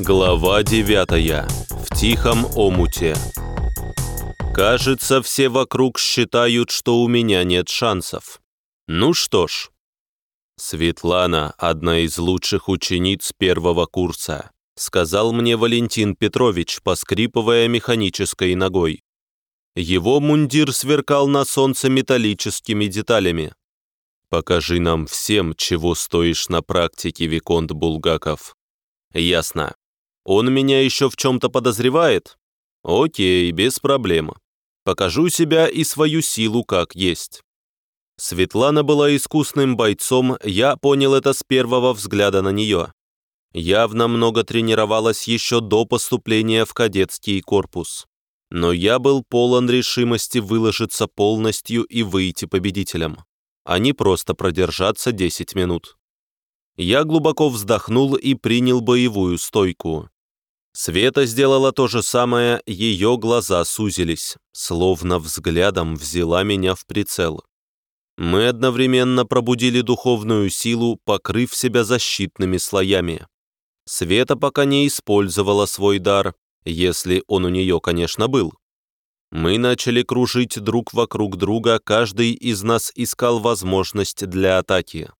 Глава 9. В тихом омуте. Кажется, все вокруг считают, что у меня нет шансов. Ну что ж. Светлана – одна из лучших учениц первого курса, сказал мне Валентин Петрович, поскрипывая механической ногой. Его мундир сверкал на солнце металлическими деталями. «Покажи нам всем, чего стоишь на практике, Виконт Булгаков». «Ясно. Он меня еще в чем-то подозревает? Окей, без проблем. Покажу себя и свою силу как есть. Светлана была искусным бойцом, я понял это с первого взгляда на нее. Явно много тренировалась еще до поступления в кадетский корпус. Но я был полон решимости выложиться полностью и выйти победителем, а не просто продержаться 10 минут. Я глубоко вздохнул и принял боевую стойку. Света сделала то же самое, ее глаза сузились, словно взглядом взяла меня в прицел. Мы одновременно пробудили духовную силу, покрыв себя защитными слоями. Света пока не использовала свой дар, если он у нее, конечно, был. Мы начали кружить друг вокруг друга, каждый из нас искал возможность для атаки.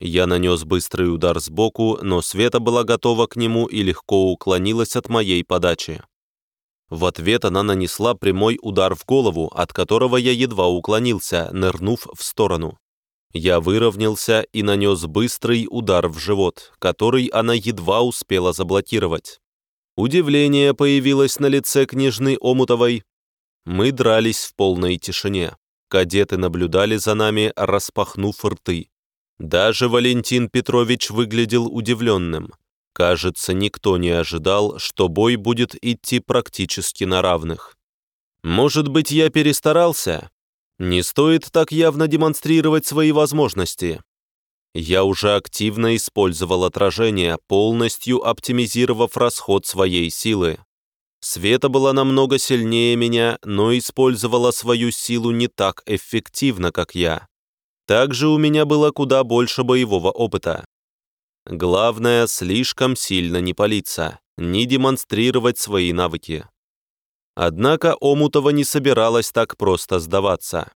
Я нанес быстрый удар сбоку, но Света была готова к нему и легко уклонилась от моей подачи. В ответ она нанесла прямой удар в голову, от которого я едва уклонился, нырнув в сторону. Я выровнялся и нанес быстрый удар в живот, который она едва успела заблокировать. Удивление появилось на лице княжны Омутовой. Мы дрались в полной тишине. Кадеты наблюдали за нами, распахнув рты. Даже Валентин Петрович выглядел удивленным. Кажется, никто не ожидал, что бой будет идти практически на равных. Может быть, я перестарался? Не стоит так явно демонстрировать свои возможности. Я уже активно использовал отражение, полностью оптимизировав расход своей силы. Света была намного сильнее меня, но использовала свою силу не так эффективно, как я. Также у меня было куда больше боевого опыта. Главное, слишком сильно не палиться, не демонстрировать свои навыки. Однако Омутова не собиралась так просто сдаваться.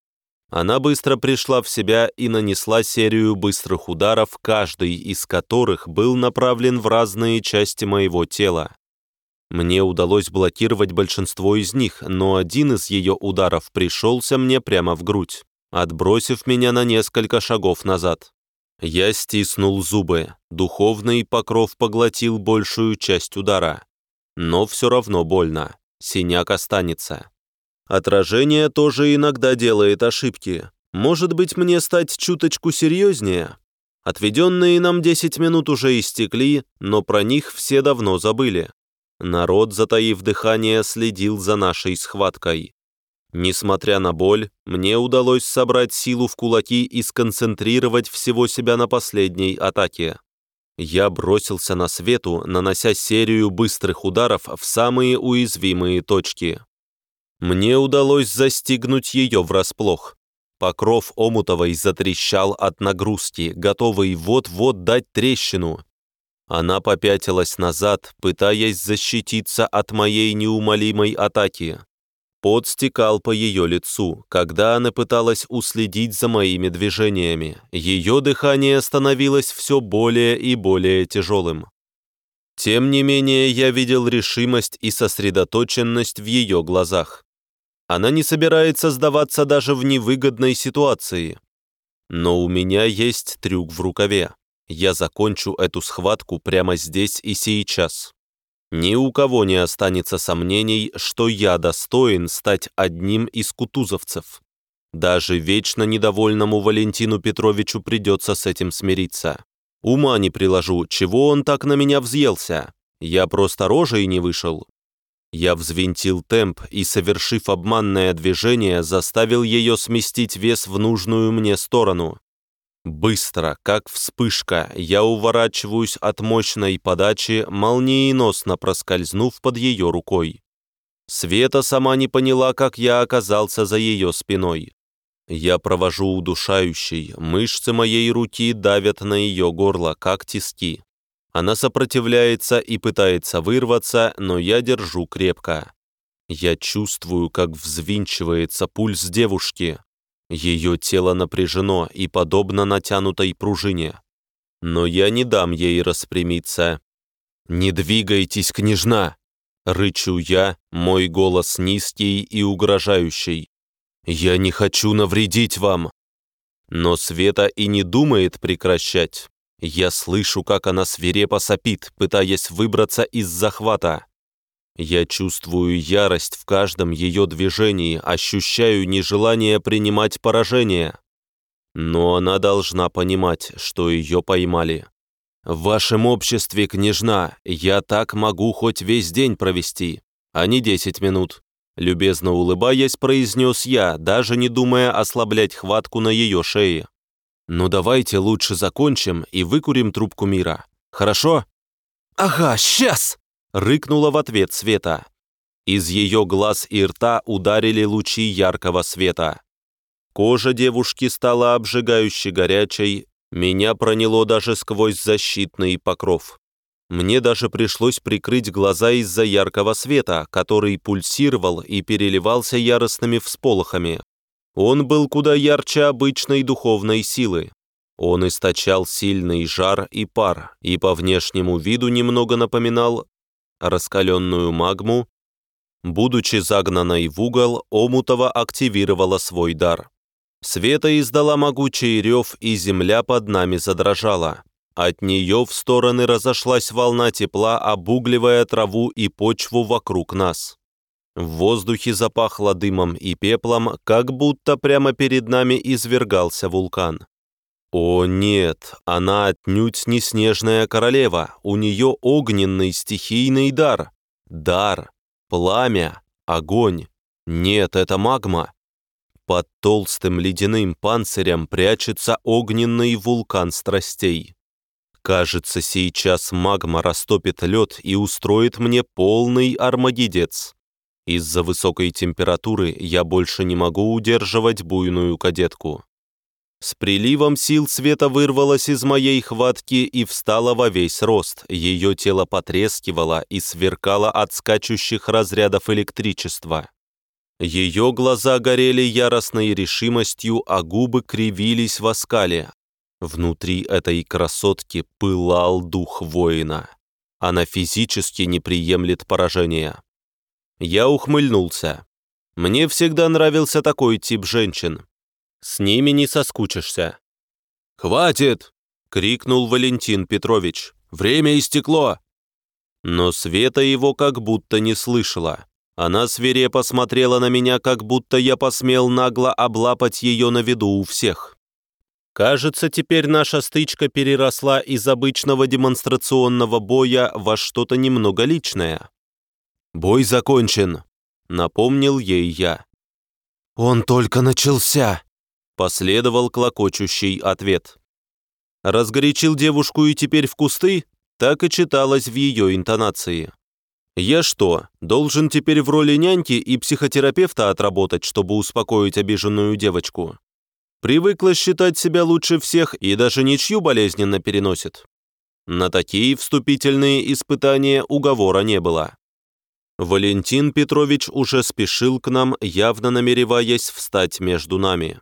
Она быстро пришла в себя и нанесла серию быстрых ударов, каждый из которых был направлен в разные части моего тела. Мне удалось блокировать большинство из них, но один из ее ударов пришелся мне прямо в грудь отбросив меня на несколько шагов назад. Я стиснул зубы, духовный покров поглотил большую часть удара. Но все равно больно, синяк останется. Отражение тоже иногда делает ошибки. Может быть, мне стать чуточку серьезнее? Отведенные нам 10 минут уже истекли, но про них все давно забыли. Народ, затаив дыхание, следил за нашей схваткой. Несмотря на боль, мне удалось собрать силу в кулаки и сконцентрировать всего себя на последней атаке. Я бросился на свету, нанося серию быстрых ударов в самые уязвимые точки. Мне удалось застигнуть ее врасплох. Покров Омутовой затрещал от нагрузки, готовый вот-вот дать трещину. Она попятилась назад, пытаясь защититься от моей неумолимой атаки. Пот стекал по ее лицу, когда она пыталась уследить за моими движениями. Ее дыхание становилось все более и более тяжелым. Тем не менее, я видел решимость и сосредоточенность в ее глазах. Она не собирается сдаваться даже в невыгодной ситуации. Но у меня есть трюк в рукаве. Я закончу эту схватку прямо здесь и сейчас. Ни у кого не останется сомнений, что я достоин стать одним из кутузовцев. Даже вечно недовольному Валентину Петровичу придется с этим смириться. Ума не приложу, чего он так на меня взъелся. Я просто рожей не вышел. Я взвинтил темп и, совершив обманное движение, заставил ее сместить вес в нужную мне сторону. Быстро, как вспышка, я уворачиваюсь от мощной подачи, молниеносно проскользнув под ее рукой. Света сама не поняла, как я оказался за ее спиной. Я провожу удушающий, мышцы моей руки давят на ее горло, как тиски. Она сопротивляется и пытается вырваться, но я держу крепко. Я чувствую, как взвинчивается пульс девушки. Ее тело напряжено и подобно натянутой пружине. Но я не дам ей распрямиться. «Не двигайтесь, княжна!» Рычу я, мой голос низкий и угрожающий. «Я не хочу навредить вам!» Но Света и не думает прекращать. Я слышу, как она свирепо сопит, пытаясь выбраться из захвата. Я чувствую ярость в каждом ее движении, ощущаю нежелание принимать поражение. Но она должна понимать, что ее поймали. В вашем обществе, княжна, я так могу хоть весь день провести, а не десять минут. Любезно улыбаясь, произнес я, даже не думая ослаблять хватку на ее шее. «Ну давайте лучше закончим и выкурим трубку мира. Хорошо?» «Ага, сейчас!» Рыкнула в ответ Света. Из ее глаз и рта ударили лучи яркого света. Кожа девушки стала обжигающе горячей, меня проняло даже сквозь защитный покров. Мне даже пришлось прикрыть глаза из-за яркого света, который пульсировал и переливался яростными всполохами. Он был куда ярче обычной духовной силы. Он источал сильный жар и пар, и по внешнему виду немного напоминал раскаленную магму, будучи загнанной в угол, Омутова активировала свой дар. Света издала могучий рев, и земля под нами задрожала. От нее в стороны разошлась волна тепла, обугливая траву и почву вокруг нас. В воздухе запахло дымом и пеплом, как будто прямо перед нами извергался вулкан. О нет, она отнюдь не снежная королева, у нее огненный стихийный дар. Дар, пламя, огонь. Нет, это магма. Под толстым ледяным панцирем прячется огненный вулкан страстей. Кажется, сейчас магма растопит лед и устроит мне полный армагедец. Из-за высокой температуры я больше не могу удерживать буйную кадетку. С приливом сил света вырвалась из моей хватки и встала во весь рост. Ее тело потрескивало и сверкало от скачущих разрядов электричества. Ее глаза горели яростной решимостью, а губы кривились в оскале. Внутри этой красотки пылал дух воина. Она физически не приемлет поражения. Я ухмыльнулся. Мне всегда нравился такой тип женщин. С ними не соскучишься». «Хватит!» — крикнул Валентин Петрович. «Время истекло!» Но Света его как будто не слышала. Она свирепо смотрела на меня, как будто я посмел нагло облапать ее на виду у всех. Кажется, теперь наша стычка переросла из обычного демонстрационного боя во что-то немного личное. «Бой закончен», — напомнил ей я. «Он только начался», Последовал клокочущий ответ. Разгорячил девушку и теперь в кусты? Так и читалось в ее интонации. Я что, должен теперь в роли няньки и психотерапевта отработать, чтобы успокоить обиженную девочку? Привыкла считать себя лучше всех и даже ничью болезненно переносит. На такие вступительные испытания уговора не было. Валентин Петрович уже спешил к нам, явно намереваясь встать между нами.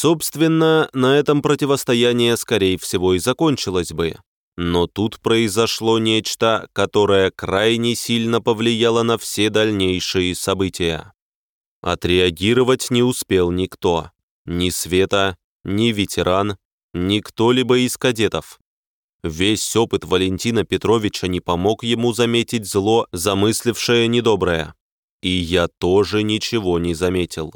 Собственно, на этом противостояние, скорее всего, и закончилось бы. Но тут произошло нечто, которое крайне сильно повлияло на все дальнейшие события. Отреагировать не успел никто. Ни Света, ни ветеран, ни кто-либо из кадетов. Весь опыт Валентина Петровича не помог ему заметить зло, замыслившее недоброе. И я тоже ничего не заметил.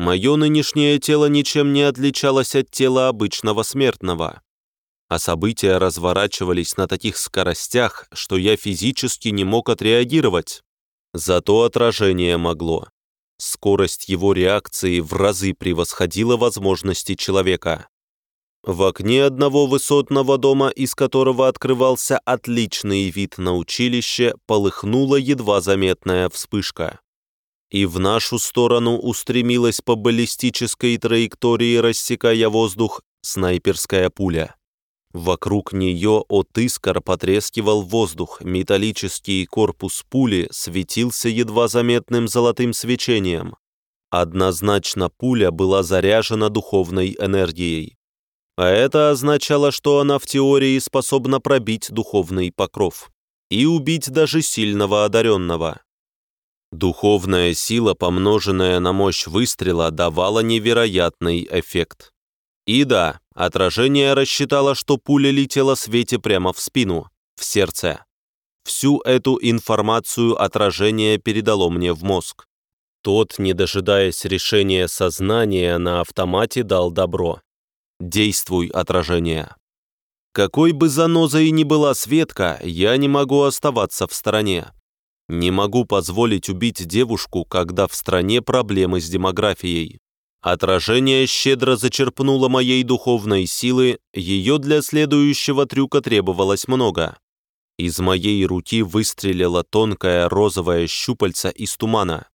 Мое нынешнее тело ничем не отличалось от тела обычного смертного. А события разворачивались на таких скоростях, что я физически не мог отреагировать. Зато отражение могло. Скорость его реакции в разы превосходила возможности человека. В окне одного высотного дома, из которого открывался отличный вид на училище, полыхнула едва заметная вспышка и в нашу сторону устремилась по баллистической траектории, рассекая воздух, снайперская пуля. Вокруг нее от искр потрескивал воздух, металлический корпус пули светился едва заметным золотым свечением. Однозначно пуля была заряжена духовной энергией. А это означало, что она в теории способна пробить духовный покров и убить даже сильного одаренного. Духовная сила, помноженная на мощь выстрела, давала невероятный эффект. И да, отражение рассчитало, что пуля летела Свете прямо в спину, в сердце. Всю эту информацию отражение передало мне в мозг. Тот, не дожидаясь решения сознания, на автомате дал добро. «Действуй, отражение». Какой бы занозой ни была Светка, я не могу оставаться в стороне. Не могу позволить убить девушку, когда в стране проблемы с демографией. Отражение щедро зачерпнуло моей духовной силы, ее для следующего трюка требовалось много. Из моей руки выстрелила тонкая розовая щупальца из тумана.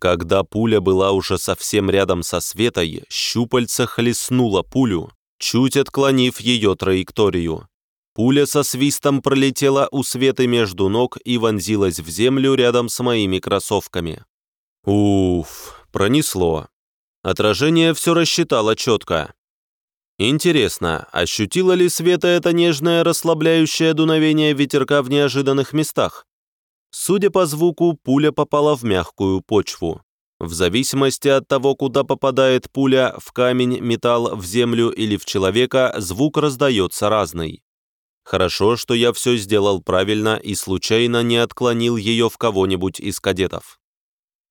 Когда пуля была уже совсем рядом со Светой, щупальца хлестнула пулю, чуть отклонив ее траекторию. Пуля со свистом пролетела у Светы между ног и вонзилась в землю рядом с моими кроссовками. Уф, пронесло. Отражение все рассчитало четко. Интересно, ощутила ли Света это нежное расслабляющее дуновение ветерка в неожиданных местах? Судя по звуку, пуля попала в мягкую почву. В зависимости от того, куда попадает пуля, в камень, металл, в землю или в человека, звук раздается разный. Хорошо, что я все сделал правильно и случайно не отклонил ее в кого-нибудь из кадетов.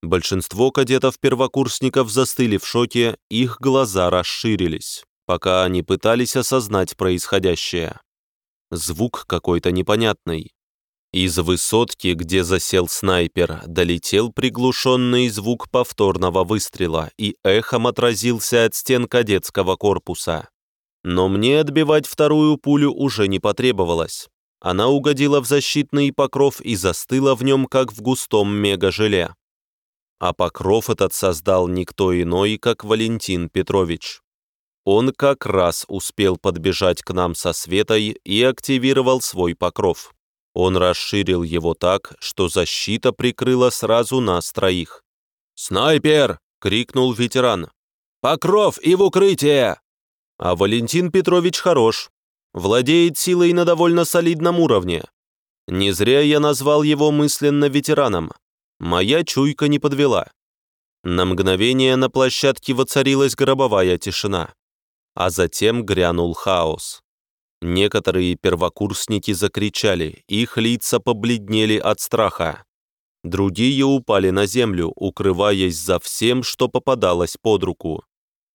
Большинство кадетов-первокурсников застыли в шоке, их глаза расширились, пока они пытались осознать происходящее. Звук какой-то непонятный. Из высотки, где засел снайпер, долетел приглушенный звук повторного выстрела и эхом отразился от стен кадетского корпуса. Но мне отбивать вторую пулю уже не потребовалось. Она угодила в защитный покров и застыла в нем, как в густом мегажеле. А покров этот создал никто иной, как Валентин Петрович. Он как раз успел подбежать к нам со Светой и активировал свой покров. Он расширил его так, что защита прикрыла сразу нас троих. «Снайпер!» — крикнул ветеран. «Покров и в укрытие!» А Валентин Петрович хорош. Владеет силой на довольно солидном уровне. Не зря я назвал его мысленно ветераном. Моя чуйка не подвела. На мгновение на площадке воцарилась гробовая тишина. А затем грянул хаос. Некоторые первокурсники закричали, их лица побледнели от страха. Другие упали на землю, укрываясь за всем, что попадалось под руку.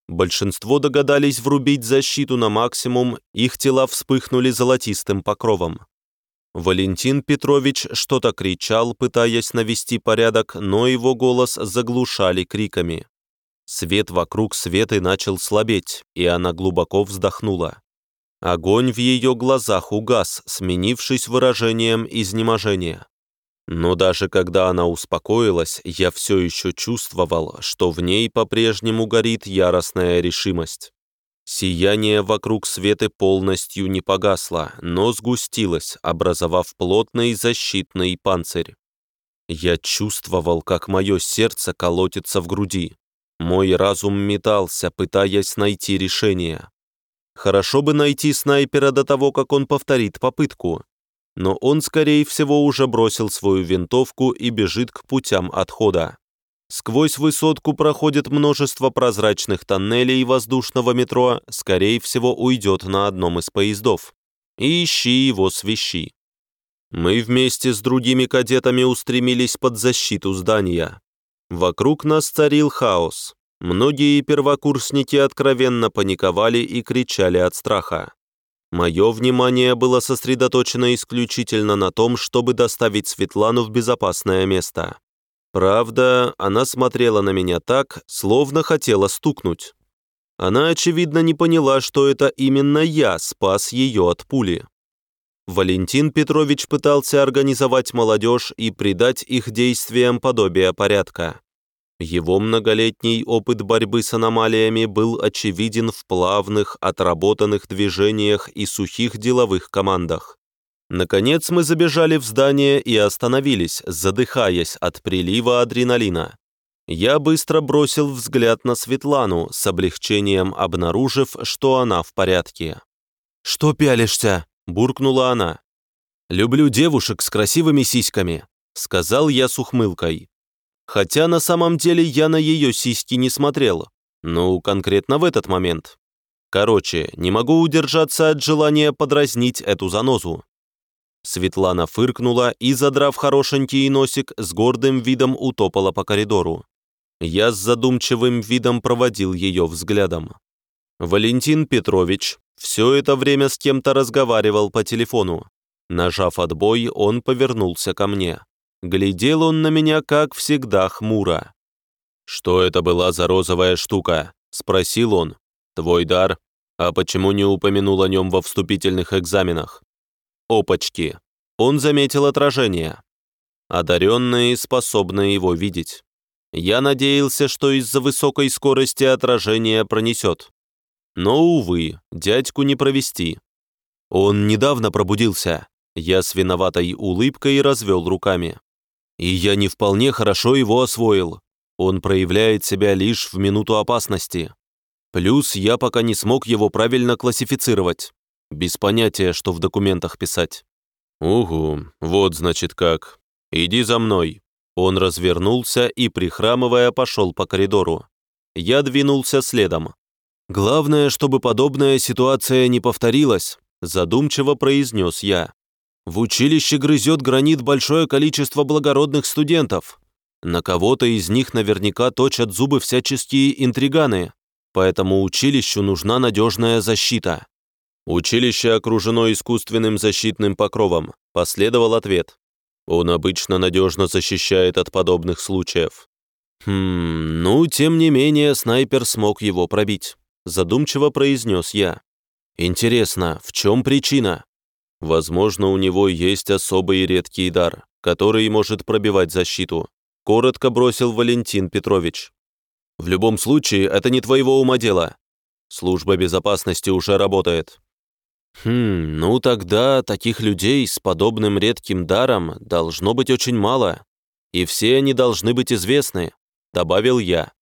Большинство догадались врубить защиту на максимум, их тела вспыхнули золотистым покровом. Валентин Петрович что-то кричал, пытаясь навести порядок, но его голос заглушали криками. Свет вокруг Светы начал слабеть, и она глубоко вздохнула. Огонь в ее глазах угас, сменившись выражением изнеможения. Но даже когда она успокоилась, я все еще чувствовал, что в ней по-прежнему горит яростная решимость. Сияние вокруг Светы полностью не погасло, но сгустилось, образовав плотный защитный панцирь. Я чувствовал, как мое сердце колотится в груди. Мой разум метался, пытаясь найти решение. Хорошо бы найти снайпера до того, как он повторит попытку. Но он, скорее всего, уже бросил свою винтовку и бежит к путям отхода. Сквозь высотку проходит множество прозрачных тоннелей воздушного метро, скорее всего, уйдет на одном из поездов. И ищи его свищи. Мы вместе с другими кадетами устремились под защиту здания. Вокруг нас царил хаос. Многие первокурсники откровенно паниковали и кричали от страха. Мое внимание было сосредоточено исключительно на том, чтобы доставить Светлану в безопасное место. Правда, она смотрела на меня так, словно хотела стукнуть. Она, очевидно, не поняла, что это именно я спас ее от пули. Валентин Петрович пытался организовать молодежь и придать их действиям подобие порядка. Его многолетний опыт борьбы с аномалиями был очевиден в плавных, отработанных движениях и сухих деловых командах. Наконец мы забежали в здание и остановились, задыхаясь от прилива адреналина. Я быстро бросил взгляд на Светлану, с облегчением обнаружив, что она в порядке. «Что пялишься?» – буркнула она. «Люблю девушек с красивыми сиськами», – сказал я с ухмылкой. Хотя на самом деле я на ее сиськи не смотрел. Ну, конкретно в этот момент. Короче, не могу удержаться от желания подразнить эту занозу. Светлана фыркнула и, задрав хорошенький носик, с гордым видом утопала по коридору. Я с задумчивым видом проводил ее взглядом. Валентин Петрович все это время с кем-то разговаривал по телефону. Нажав отбой, он повернулся ко мне. Глядел он на меня, как всегда, хмуро. «Что это была за розовая штука?» – спросил он. «Твой дар? А почему не упомянул о нем во вступительных экзаменах?» «Опачки!» Он заметил отражение. Одаренные способны его видеть. Я надеялся, что из-за высокой скорости отражение пронесет. Но, увы, дядьку не провести. Он недавно пробудился. Я с виноватой улыбкой развел руками. И я не вполне хорошо его освоил. Он проявляет себя лишь в минуту опасности. Плюс я пока не смог его правильно классифицировать. Без понятия, что в документах писать. «Угу, вот значит как. Иди за мной». Он развернулся и, прихрамывая, пошел по коридору. Я двинулся следом. «Главное, чтобы подобная ситуация не повторилась», задумчиво произнес я. В училище грызет гранит большое количество благородных студентов. На кого-то из них наверняка точат зубы всяческие интриганы, поэтому училищу нужна надежная защита. Училище окружено искусственным защитным покровом, последовал ответ. Он обычно надежно защищает от подобных случаев. Хм, ну, тем не менее, снайпер смог его пробить, задумчиво произнес я. Интересно, в чем причина? Возможно, у него есть особый и редкий дар, который может пробивать защиту. Коротко бросил Валентин Петрович. В любом случае, это не твоего ума дело. Служба безопасности уже работает. Хм, ну тогда таких людей с подобным редким даром должно быть очень мало. И все они должны быть известны, добавил я.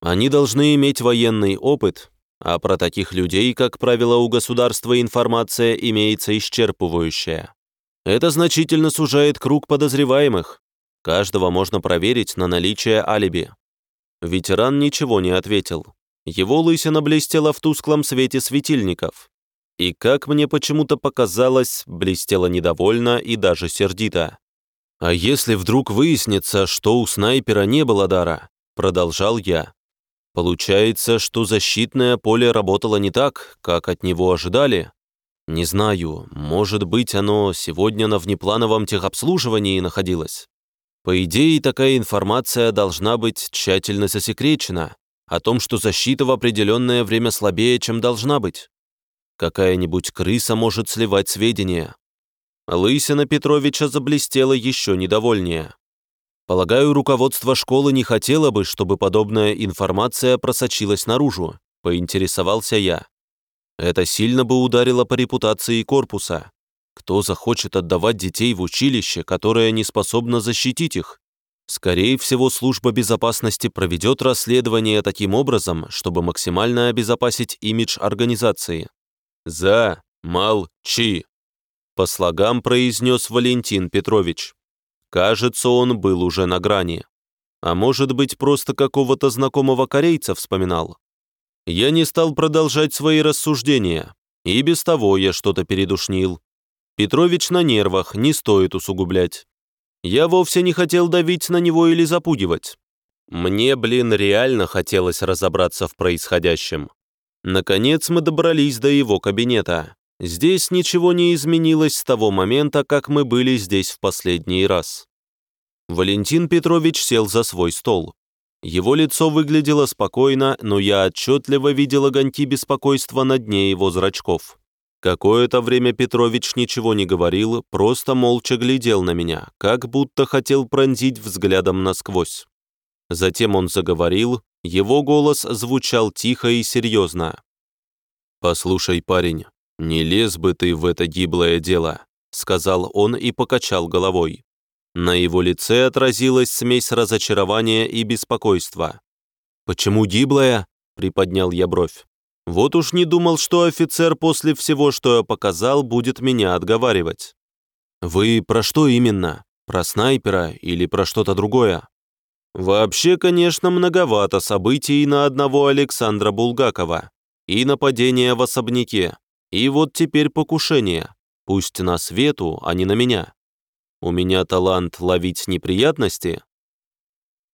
Они должны иметь военный опыт, а про таких людей, как правило, у государства информация имеется исчерпывающая. Это значительно сужает круг подозреваемых. Каждого можно проверить на наличие алиби. Ветеран ничего не ответил. Его лысина блестела в тусклом свете светильников. И, как мне почему-то показалось, блестела недовольно и даже сердито. «А если вдруг выяснится, что у снайпера не было дара?» Продолжал я. Получается, что защитное поле работало не так, как от него ожидали. Не знаю, может быть, оно сегодня на внеплановом техобслуживании находилось. По идее, такая информация должна быть тщательно засекречена о том, что защита в определенное время слабее, чем должна быть. Какая-нибудь крыса может сливать сведения. Лысина Петровича заблестела еще недовольнее. Полагаю, руководство школы не хотело бы, чтобы подобная информация просочилась наружу, поинтересовался я. Это сильно бы ударило по репутации корпуса. Кто захочет отдавать детей в училище, которое не способно защитить их? Скорее всего, служба безопасности проведет расследование таким образом, чтобы максимально обезопасить имидж организации. «За, молчи!» По слогам произнес Валентин Петрович. Кажется, он был уже на грани. А может быть, просто какого-то знакомого корейца вспоминал. Я не стал продолжать свои рассуждения. И без того я что-то передушнил. Петрович на нервах, не стоит усугублять. Я вовсе не хотел давить на него или запугивать. Мне, блин, реально хотелось разобраться в происходящем. Наконец мы добрались до его кабинета. Здесь ничего не изменилось с того момента, как мы были здесь в последний раз. Валентин Петрович сел за свой стол. Его лицо выглядело спокойно, но я отчетливо видел огоньки беспокойства на дне его зрачков. Какое-то время Петрович ничего не говорил, просто молча глядел на меня, как будто хотел пронзить взглядом насквозь. Затем он заговорил, его голос звучал тихо и серьезно. «Послушай, парень, не лез бы ты в это гиблое дело», сказал он и покачал головой. На его лице отразилась смесь разочарования и беспокойства. «Почему гиблое?» – приподнял я бровь. «Вот уж не думал, что офицер после всего, что я показал, будет меня отговаривать». «Вы про что именно? Про снайпера или про что-то другое?» Вообще, конечно, многовато событий на одного Александра Булгакова. И нападение в особняке, и вот теперь покушение. Пусть на свету, а не на меня. У меня талант ловить неприятности,